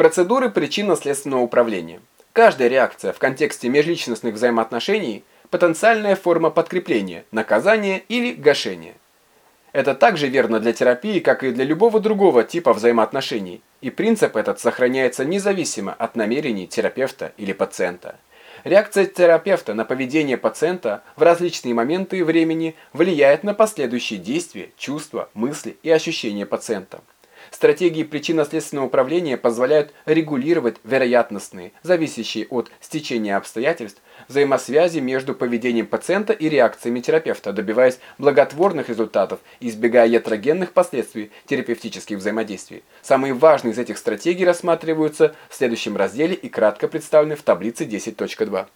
Процедуры причинно-следственного управления. Каждая реакция в контексте межличностных взаимоотношений – потенциальная форма подкрепления, наказания или гашения. Это также верно для терапии, как и для любого другого типа взаимоотношений, и принцип этот сохраняется независимо от намерений терапевта или пациента. Реакция терапевта на поведение пациента в различные моменты времени влияет на последующие действия, чувства, мысли и ощущения пациента. Стратегии причинно-следственного управления позволяют регулировать вероятностные, зависящие от стечения обстоятельств, взаимосвязи между поведением пациента и реакциями терапевта, добиваясь благотворных результатов избегая ятрогенных последствий терапевтических взаимодействий. Самые важные из этих стратегий рассматриваются в следующем разделе и кратко представлены в таблице 10.2.